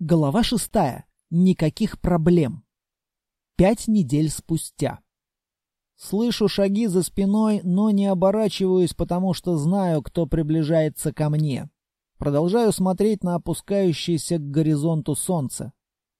Голова шестая. Никаких проблем. Пять недель спустя. Слышу шаги за спиной, но не оборачиваюсь, потому что знаю, кто приближается ко мне. Продолжаю смотреть на опускающееся к горизонту солнце.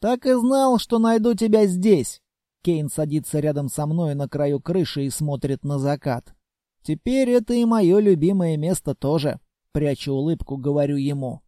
«Так и знал, что найду тебя здесь!» Кейн садится рядом со мной на краю крыши и смотрит на закат. «Теперь это и мое любимое место тоже», — прячу улыбку, говорю ему.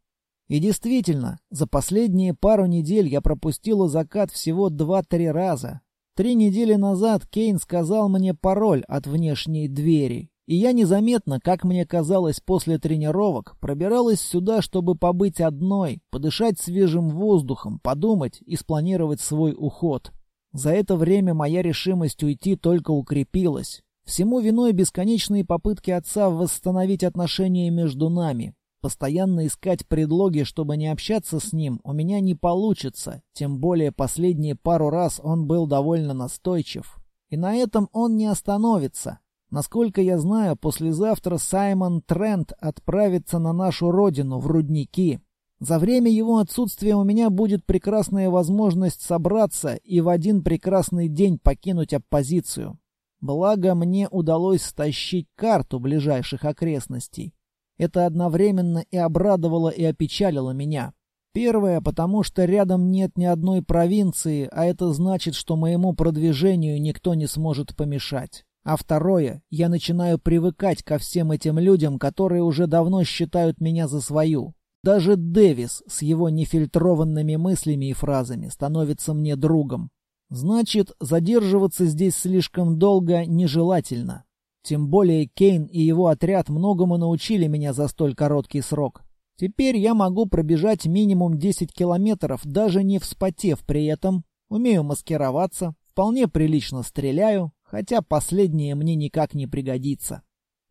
И действительно, за последние пару недель я пропустила закат всего два-три раза. Три недели назад Кейн сказал мне пароль от внешней двери, и я незаметно, как мне казалось после тренировок, пробиралась сюда, чтобы побыть одной, подышать свежим воздухом, подумать и спланировать свой уход. За это время моя решимость уйти только укрепилась. Всему виной бесконечные попытки отца восстановить отношения между нами. Постоянно искать предлоги, чтобы не общаться с ним, у меня не получится, тем более последние пару раз он был довольно настойчив. И на этом он не остановится. Насколько я знаю, послезавтра Саймон Трент отправится на нашу родину, в рудники. За время его отсутствия у меня будет прекрасная возможность собраться и в один прекрасный день покинуть оппозицию. Благо, мне удалось стащить карту ближайших окрестностей. Это одновременно и обрадовало, и опечалило меня. Первое, потому что рядом нет ни одной провинции, а это значит, что моему продвижению никто не сможет помешать. А второе, я начинаю привыкать ко всем этим людям, которые уже давно считают меня за свою. Даже Дэвис с его нефильтрованными мыслями и фразами становится мне другом. Значит, задерживаться здесь слишком долго нежелательно. Тем более Кейн и его отряд многому научили меня за столь короткий срок. Теперь я могу пробежать минимум 10 километров, даже не вспотев при этом. Умею маскироваться, вполне прилично стреляю, хотя последнее мне никак не пригодится.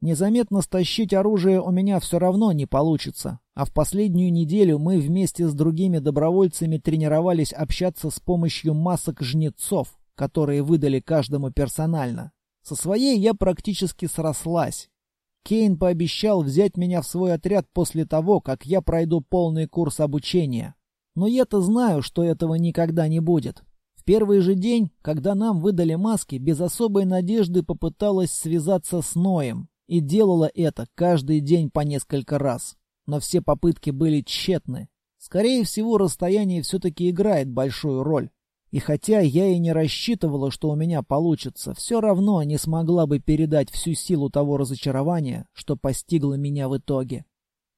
Незаметно стащить оружие у меня все равно не получится, а в последнюю неделю мы вместе с другими добровольцами тренировались общаться с помощью масок жнецов, которые выдали каждому персонально. Со своей я практически срослась. Кейн пообещал взять меня в свой отряд после того, как я пройду полный курс обучения. Но я-то знаю, что этого никогда не будет. В первый же день, когда нам выдали маски, без особой надежды попыталась связаться с Ноем. И делала это каждый день по несколько раз. Но все попытки были тщетны. Скорее всего, расстояние все-таки играет большую роль. И хотя я и не рассчитывала, что у меня получится, все равно не смогла бы передать всю силу того разочарования, что постигло меня в итоге.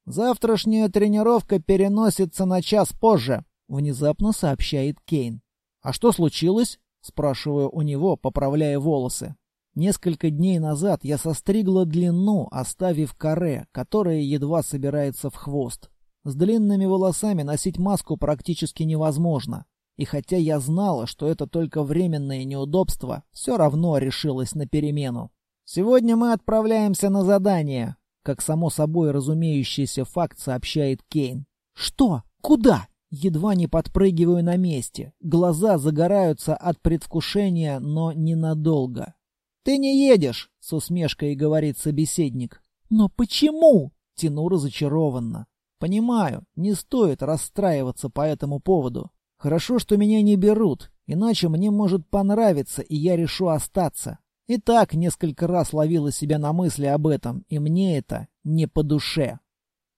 «Завтрашняя тренировка переносится на час позже», — внезапно сообщает Кейн. «А что случилось?» — спрашиваю у него, поправляя волосы. Несколько дней назад я состригла длину, оставив каре, которое едва собирается в хвост. С длинными волосами носить маску практически невозможно. И хотя я знала, что это только временное неудобство, все равно решилась на перемену. «Сегодня мы отправляемся на задание», — как само собой разумеющийся факт сообщает Кейн. «Что? Куда?» Едва не подпрыгиваю на месте. Глаза загораются от предвкушения, но ненадолго. «Ты не едешь!» — с усмешкой говорит собеседник. «Но почему?» — тяну разочарованно. «Понимаю, не стоит расстраиваться по этому поводу. Хорошо, что меня не берут, иначе мне может понравиться, и я решу остаться. И так несколько раз ловила себя на мысли об этом, и мне это не по душе.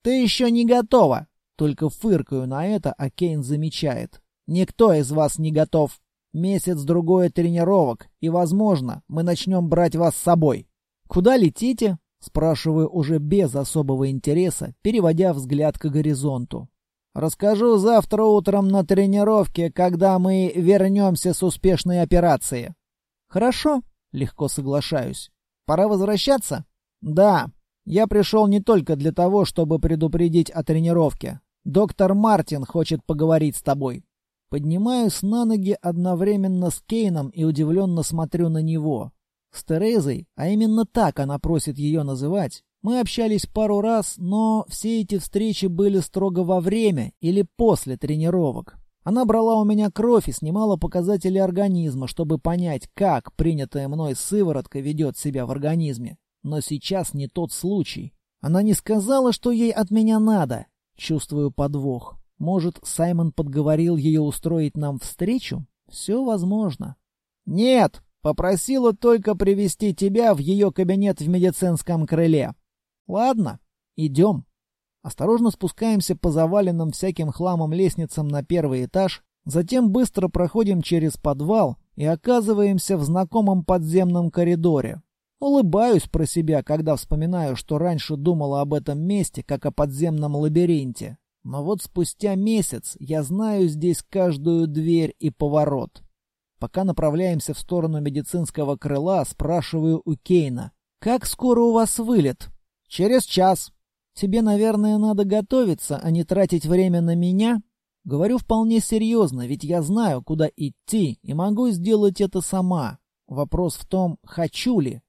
«Ты еще не готова!» Только фыркаю на это, а Кейн замечает. «Никто из вас не готов. Месяц-другой тренировок, и, возможно, мы начнем брать вас с собой. Куда летите?» Спрашиваю уже без особого интереса, переводя взгляд к горизонту. Расскажу завтра утром на тренировке, когда мы вернемся с успешной операции. Хорошо, легко соглашаюсь. Пора возвращаться? Да. Я пришел не только для того, чтобы предупредить о тренировке. Доктор Мартин хочет поговорить с тобой. Поднимаюсь на ноги одновременно с Кейном и удивленно смотрю на него. С Терезой, а именно так она просит ее называть, мы общались пару раз, но все эти встречи были строго во время или после тренировок. Она брала у меня кровь и снимала показатели организма, чтобы понять, как принятая мной сыворотка ведет себя в организме. Но сейчас не тот случай. Она не сказала, что ей от меня надо. Чувствую подвох. Может, Саймон подговорил ее устроить нам встречу? Все возможно. Нет, попросила только привести тебя в ее кабинет в медицинском крыле. Ладно, идем. Осторожно спускаемся по заваленным всяким хламом лестницам на первый этаж, затем быстро проходим через подвал и оказываемся в знакомом подземном коридоре. Улыбаюсь про себя, когда вспоминаю, что раньше думала об этом месте, как о подземном лабиринте. Но вот спустя месяц я знаю здесь каждую дверь и поворот. Пока направляемся в сторону медицинского крыла, спрашиваю у Кейна. «Как скоро у вас вылет?» «Через час». «Тебе, наверное, надо готовиться, а не тратить время на меня?» Говорю вполне серьезно, ведь я знаю, куда идти, и могу сделать это сама. Вопрос в том, хочу ли.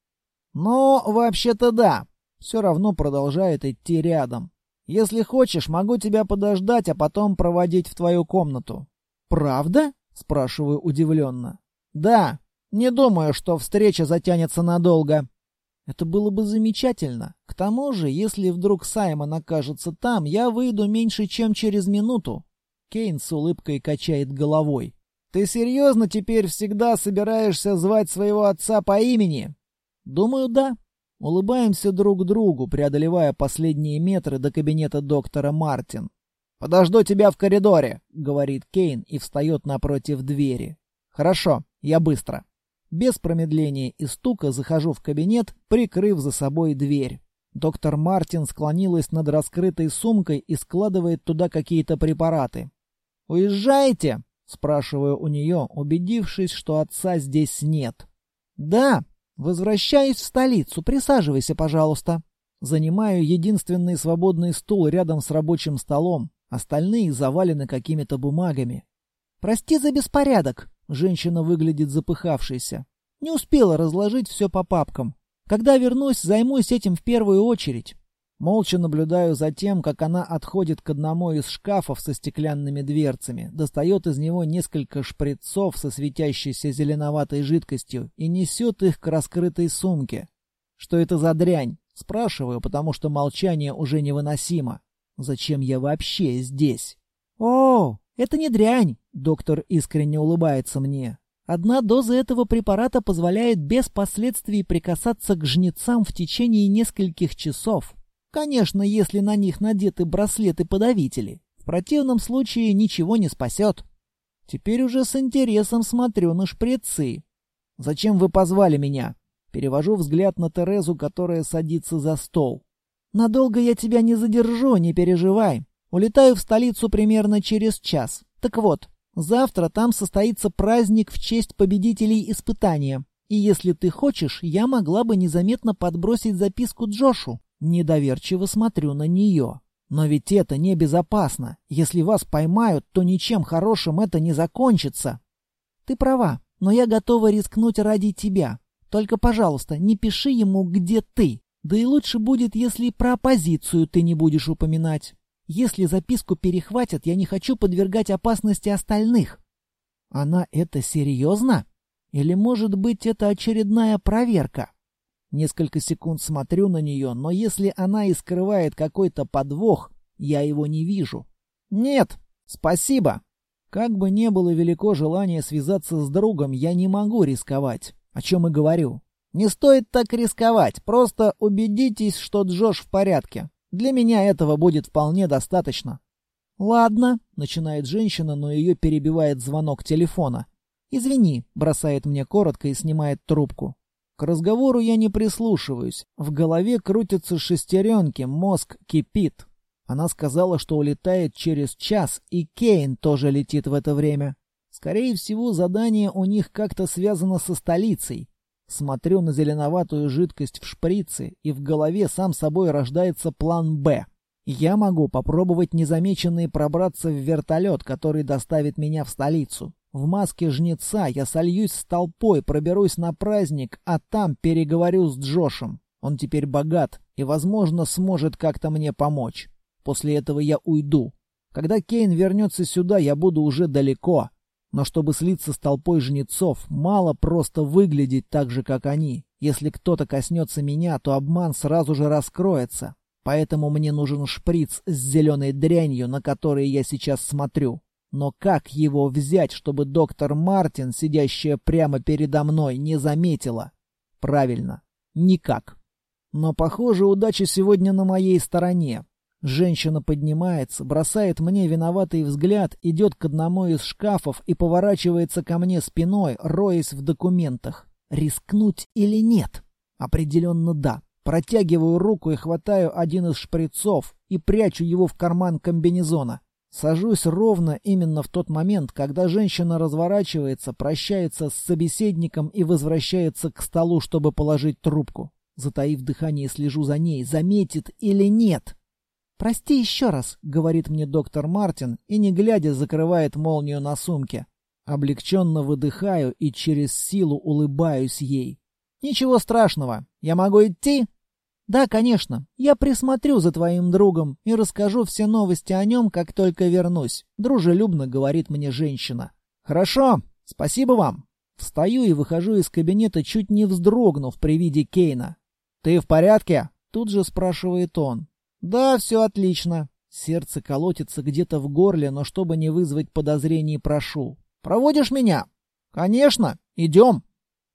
Но вообще-то да. Все равно продолжает идти рядом. Если хочешь, могу тебя подождать, а потом проводить в твою комнату. Правда? Спрашиваю удивленно. Да. Не думаю, что встреча затянется надолго. Это было бы замечательно. К тому же, если вдруг Саймон окажется там, я выйду меньше, чем через минуту. Кейн с улыбкой качает головой. «Ты серьезно теперь всегда собираешься звать своего отца по имени?» «Думаю, да». Улыбаемся друг другу, преодолевая последние метры до кабинета доктора Мартин. «Подожду тебя в коридоре», — говорит Кейн и встает напротив двери. «Хорошо, я быстро». Без промедления и стука захожу в кабинет, прикрыв за собой дверь. Доктор Мартин склонилась над раскрытой сумкой и складывает туда какие-то препараты. «Уезжаете?» — спрашиваю у нее, убедившись, что отца здесь нет. «Да, возвращаюсь в столицу. Присаживайся, пожалуйста». Занимаю единственный свободный стул рядом с рабочим столом. Остальные завалены какими-то бумагами. «Прости за беспорядок», — женщина выглядит запыхавшейся. «Не успела разложить все по папкам. Когда вернусь, займусь этим в первую очередь». Молча наблюдаю за тем, как она отходит к одному из шкафов со стеклянными дверцами, достает из него несколько шприцов со светящейся зеленоватой жидкостью и несет их к раскрытой сумке. «Что это за дрянь?» Спрашиваю, потому что молчание уже невыносимо. Зачем я вообще здесь? «О, это не дрянь!» — доктор искренне улыбается мне. Одна доза этого препарата позволяет без последствий прикасаться к жнецам в течение нескольких часов. Конечно, если на них надеты браслеты-подавители. В противном случае ничего не спасет. Теперь уже с интересом смотрю на шприцы. «Зачем вы позвали меня?» Перевожу взгляд на Терезу, которая садится за стол. «Надолго я тебя не задержу, не переживай. Улетаю в столицу примерно через час. Так вот, завтра там состоится праздник в честь победителей испытания. И если ты хочешь, я могла бы незаметно подбросить записку Джошу. Недоверчиво смотрю на нее. Но ведь это небезопасно. Если вас поймают, то ничем хорошим это не закончится. Ты права, но я готова рискнуть ради тебя. Только, пожалуйста, не пиши ему, где ты. Да и лучше будет, если про оппозицию ты не будешь упоминать. Если записку перехватят, я не хочу подвергать опасности остальных. Она это серьезно? Или, может быть, это очередная проверка? Несколько секунд смотрю на нее, но если она и скрывает какой-то подвох, я его не вижу. Нет, спасибо. Как бы не было велико желание связаться с другом, я не могу рисковать. О чем и говорю. Не стоит так рисковать, просто убедитесь, что Джош в порядке. Для меня этого будет вполне достаточно. Ладно, начинает женщина, но ее перебивает звонок телефона. Извини, бросает мне коротко и снимает трубку. К разговору я не прислушиваюсь. В голове крутятся шестеренки, мозг кипит. Она сказала, что улетает через час, и Кейн тоже летит в это время. Скорее всего, задание у них как-то связано со столицей. Смотрю на зеленоватую жидкость в шприце, и в голове сам собой рождается план «Б». Я могу попробовать незамеченный пробраться в вертолет, который доставит меня в столицу. В маске жнеца я сольюсь с толпой, проберусь на праздник, а там переговорю с Джошем. Он теперь богат и, возможно, сможет как-то мне помочь. После этого я уйду. Когда Кейн вернется сюда, я буду уже далеко. Но чтобы слиться с толпой жнецов, мало просто выглядеть так же, как они. Если кто-то коснется меня, то обман сразу же раскроется. поэтому мне нужен шприц с зеленой дрянью, на который я сейчас смотрю. Но как его взять, чтобы доктор Мартин, сидящая прямо передо мной, не заметила? Правильно, никак. Но, похоже, удача сегодня на моей стороне. Женщина поднимается, бросает мне виноватый взгляд, идет к одному из шкафов и поворачивается ко мне спиной, роясь в документах. Рискнуть или нет? Определенно да. Протягиваю руку и хватаю один из шприцов и прячу его в карман комбинезона. Сажусь ровно именно в тот момент, когда женщина разворачивается, прощается с собеседником и возвращается к столу, чтобы положить трубку. Затаив дыхание, слежу за ней, заметит или нет. «Прости еще раз», — говорит мне доктор Мартин и, не глядя, закрывает молнию на сумке. Облегченно выдыхаю и через силу улыбаюсь ей. «Ничего страшного. Я могу идти?» «Да, конечно. Я присмотрю за твоим другом и расскажу все новости о нем, как только вернусь», — дружелюбно говорит мне женщина. «Хорошо. Спасибо вам». Встаю и выхожу из кабинета, чуть не вздрогнув при виде Кейна. «Ты в порядке?» — тут же спрашивает он. «Да, все отлично». Сердце колотится где-то в горле, но чтобы не вызвать подозрений, прошу. «Проводишь меня?» «Конечно. Идем».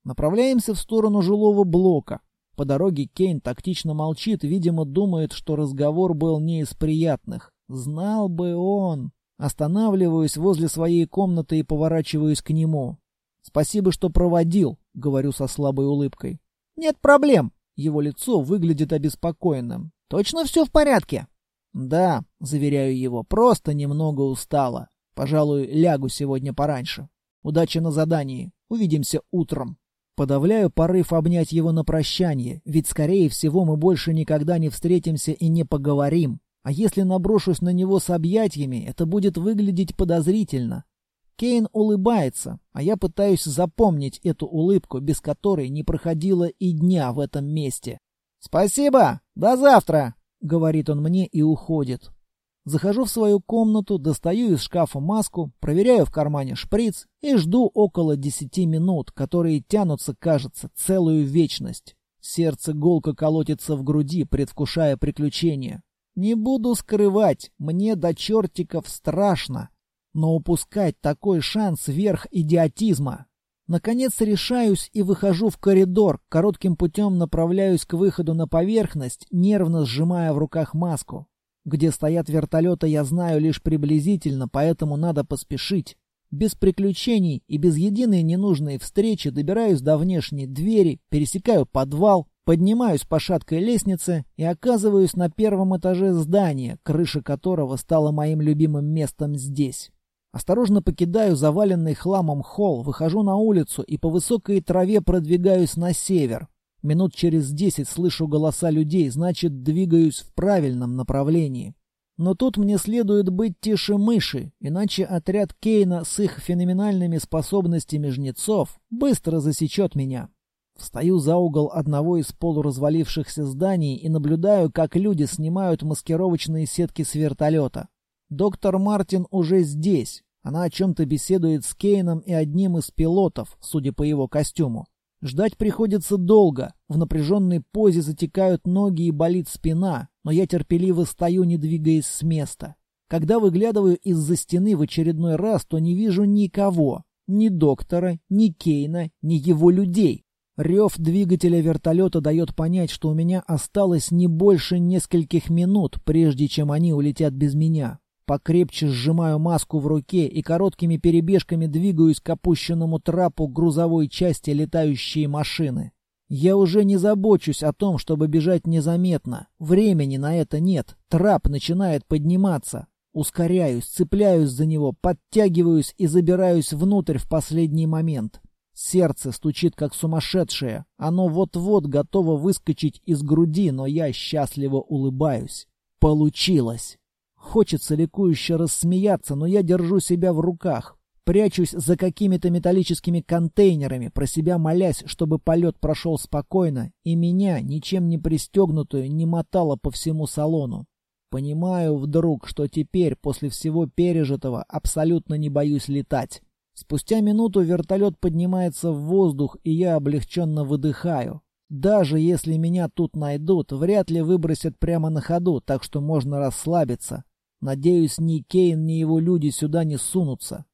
Направляемся в сторону жилого блока. По дороге Кейн тактично молчит, видимо, думает, что разговор был не из приятных. Знал бы он. Останавливаюсь возле своей комнаты и поворачиваюсь к нему. «Спасибо, что проводил», — говорю со слабой улыбкой. «Нет проблем». Его лицо выглядит обеспокоенным. Точно все в порядке? Да, заверяю его, просто немного устала. Пожалуй, лягу сегодня пораньше. Удачи на задании. Увидимся утром. Подавляю порыв обнять его на прощание, ведь, скорее всего, мы больше никогда не встретимся и не поговорим. А если наброшусь на него с объятиями, это будет выглядеть подозрительно. Кейн улыбается, а я пытаюсь запомнить эту улыбку, без которой не проходило и дня в этом месте. «Спасибо! До завтра!» — говорит он мне и уходит. Захожу в свою комнату, достаю из шкафа маску, проверяю в кармане шприц и жду около десяти минут, которые тянутся, кажется, целую вечность. Сердце голко колотится в груди, предвкушая приключения. Не буду скрывать, мне до чертиков страшно. Но упускать такой шанс верх идиотизма. Наконец решаюсь и выхожу в коридор, коротким путем направляюсь к выходу на поверхность, нервно сжимая в руках маску. Где стоят вертолеты, я знаю лишь приблизительно, поэтому надо поспешить. Без приключений и без единой ненужной встречи добираюсь до внешней двери, пересекаю подвал, поднимаюсь по шаткой лестнице и оказываюсь на первом этаже здания, крыша которого стала моим любимым местом здесь. Осторожно покидаю заваленный хламом холл, выхожу на улицу и по высокой траве продвигаюсь на север. Минут через десять слышу голоса людей, значит, двигаюсь в правильном направлении. Но тут мне следует быть тише мыши, иначе отряд Кейна с их феноменальными способностями жнецов быстро засечет меня. Встаю за угол одного из полуразвалившихся зданий и наблюдаю, как люди снимают маскировочные сетки с вертолета. Доктор Мартин уже здесь. Она о чем-то беседует с Кейном и одним из пилотов, судя по его костюму. Ждать приходится долго. В напряженной позе затекают ноги и болит спина, но я терпеливо стою, не двигаясь с места. Когда выглядываю из-за стены в очередной раз, то не вижу никого. Ни доктора, ни Кейна, ни его людей. Рев двигателя вертолета дает понять, что у меня осталось не больше нескольких минут, прежде чем они улетят без меня. Покрепче сжимаю маску в руке и короткими перебежками двигаюсь к опущенному трапу грузовой части летающей машины. Я уже не забочусь о том, чтобы бежать незаметно. Времени на это нет. Трап начинает подниматься. Ускоряюсь, цепляюсь за него, подтягиваюсь и забираюсь внутрь в последний момент. Сердце стучит как сумасшедшее. Оно вот-вот готово выскочить из груди, но я счастливо улыбаюсь. Получилось! Хочется ликующе рассмеяться, но я держу себя в руках. Прячусь за какими-то металлическими контейнерами, про себя молясь, чтобы полет прошел спокойно, и меня, ничем не пристегнутую, не мотало по всему салону. Понимаю вдруг, что теперь, после всего пережитого, абсолютно не боюсь летать. Спустя минуту вертолет поднимается в воздух, и я облегченно выдыхаю. Даже если меня тут найдут, вряд ли выбросят прямо на ходу, так что можно расслабиться. Надеюсь, ни Кейн, ни его люди сюда не сунутся.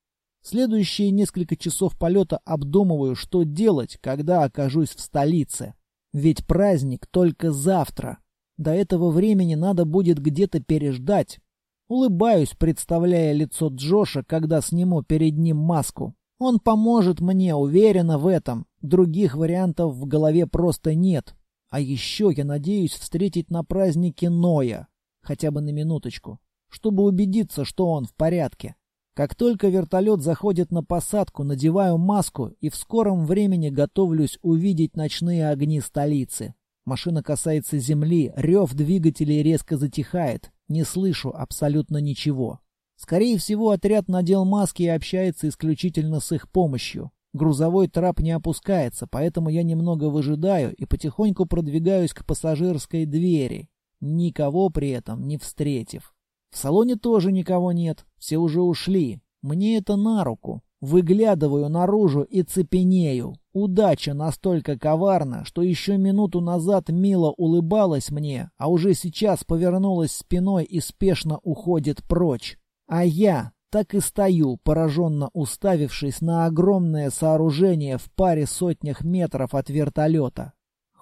Следующие несколько часов полета обдумываю, что делать, когда окажусь в столице. Ведь праздник только завтра. До этого времени надо будет где-то переждать. Улыбаюсь, представляя лицо Джоша, когда сниму перед ним маску. Он поможет мне, уверена в этом. Других вариантов в голове просто нет. А еще я надеюсь встретить на празднике Ноя. Хотя бы на минуточку. Чтобы убедиться, что он в порядке. Как только вертолет заходит на посадку, надеваю маску и в скором времени готовлюсь увидеть ночные огни столицы. Машина касается земли, рев двигателей резко затихает. Не слышу абсолютно ничего. Скорее всего, отряд надел маски и общается исключительно с их помощью. Грузовой трап не опускается, поэтому я немного выжидаю и потихоньку продвигаюсь к пассажирской двери, никого при этом не встретив. В салоне тоже никого нет, все уже ушли. Мне это на руку. Выглядываю наружу и цепенею. Удача настолько коварна, что еще минуту назад Мила улыбалась мне, а уже сейчас повернулась спиной и спешно уходит прочь. А я так и стою, пораженно уставившись на огромное сооружение в паре сотнях метров от вертолета.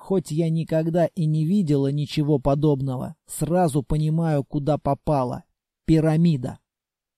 Хоть я никогда и не видела ничего подобного, сразу понимаю, куда попала. Пирамида.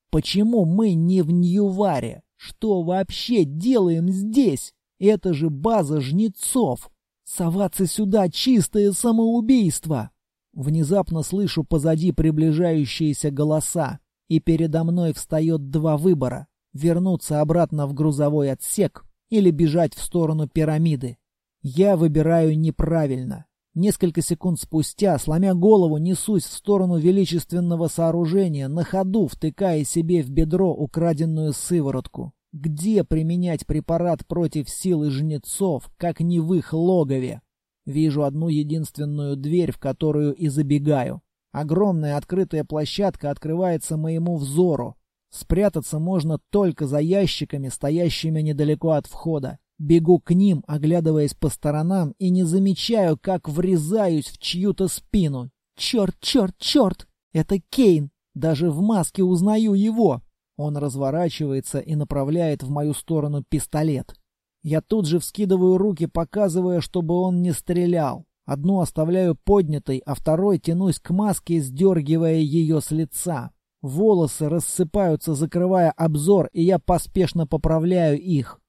Почему мы не в Ньюваре? Что вообще делаем здесь? Это же база жнецов. Соваться сюда — чистое самоубийство. Внезапно слышу позади приближающиеся голоса, и передо мной встает два выбора — вернуться обратно в грузовой отсек или бежать в сторону пирамиды. Я выбираю неправильно. Несколько секунд спустя, сломя голову, несусь в сторону величественного сооружения, на ходу втыкая себе в бедро украденную сыворотку. Где применять препарат против силы жнецов, как не в их логове? Вижу одну единственную дверь, в которую и забегаю. Огромная открытая площадка открывается моему взору. Спрятаться можно только за ящиками, стоящими недалеко от входа. Бегу к ним, оглядываясь по сторонам, и не замечаю, как врезаюсь в чью-то спину. Черт, черт, черт! Это Кейн! Даже в маске узнаю его! Он разворачивается и направляет в мою сторону пистолет. Я тут же вскидываю руки, показывая, чтобы он не стрелял. Одну оставляю поднятой, а второй тянусь к маске, сдергивая ее с лица. Волосы рассыпаются, закрывая обзор, и я поспешно поправляю их.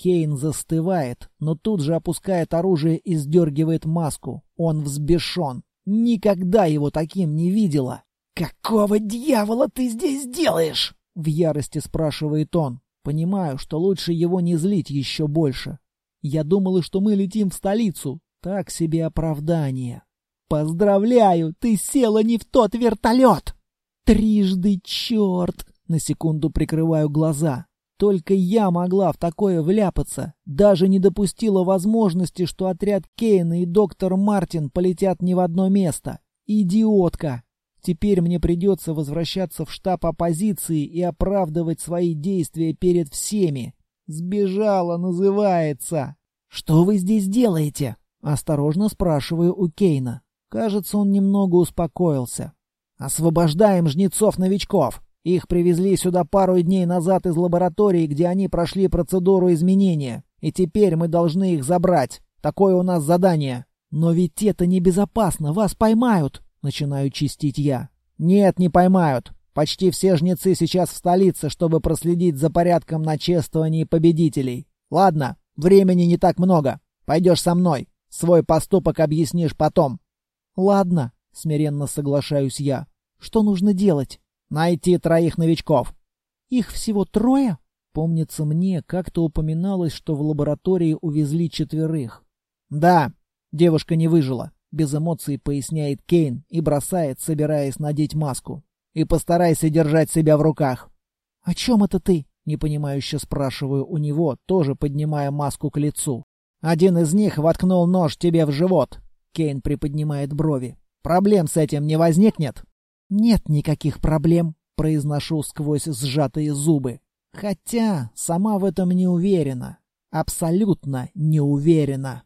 Кейн застывает, но тут же опускает оружие и сдергивает маску. Он взбешен. Никогда его таким не видела. «Какого дьявола ты здесь делаешь?» — в ярости спрашивает он. Понимаю, что лучше его не злить еще больше. Я думала, что мы летим в столицу. Так себе оправдание. «Поздравляю, ты села не в тот вертолет!» «Трижды черт!» На секунду прикрываю глаза. Только я могла в такое вляпаться. Даже не допустила возможности, что отряд Кейна и доктор Мартин полетят не в одно место. Идиотка! Теперь мне придется возвращаться в штаб оппозиции и оправдывать свои действия перед всеми. Сбежала, называется. «Что вы здесь делаете?» Осторожно спрашиваю у Кейна. Кажется, он немного успокоился. «Освобождаем жнецов-новичков!» Их привезли сюда пару дней назад из лаборатории, где они прошли процедуру изменения. И теперь мы должны их забрать. Такое у нас задание. Но ведь это небезопасно, вас поймают, начинаю чистить я. Нет, не поймают. Почти все жнецы сейчас в столице, чтобы проследить за порядком на чествовании победителей. Ладно, времени не так много. Пойдешь со мной. Свой поступок объяснишь потом. Ладно, смиренно соглашаюсь я. Что нужно делать? Найти троих новичков. Их всего трое? Помнится мне, как-то упоминалось, что в лаборатории увезли четверых. Да, девушка не выжила. Без эмоций поясняет Кейн и бросает, собираясь надеть маску. И постарайся держать себя в руках. О чем это ты? Непонимающе спрашиваю у него, тоже поднимая маску к лицу. Один из них воткнул нож тебе в живот. Кейн приподнимает брови. Проблем с этим не возникнет? «Нет никаких проблем», — произношу сквозь сжатые зубы. Хотя сама в этом не уверена. Абсолютно не уверена.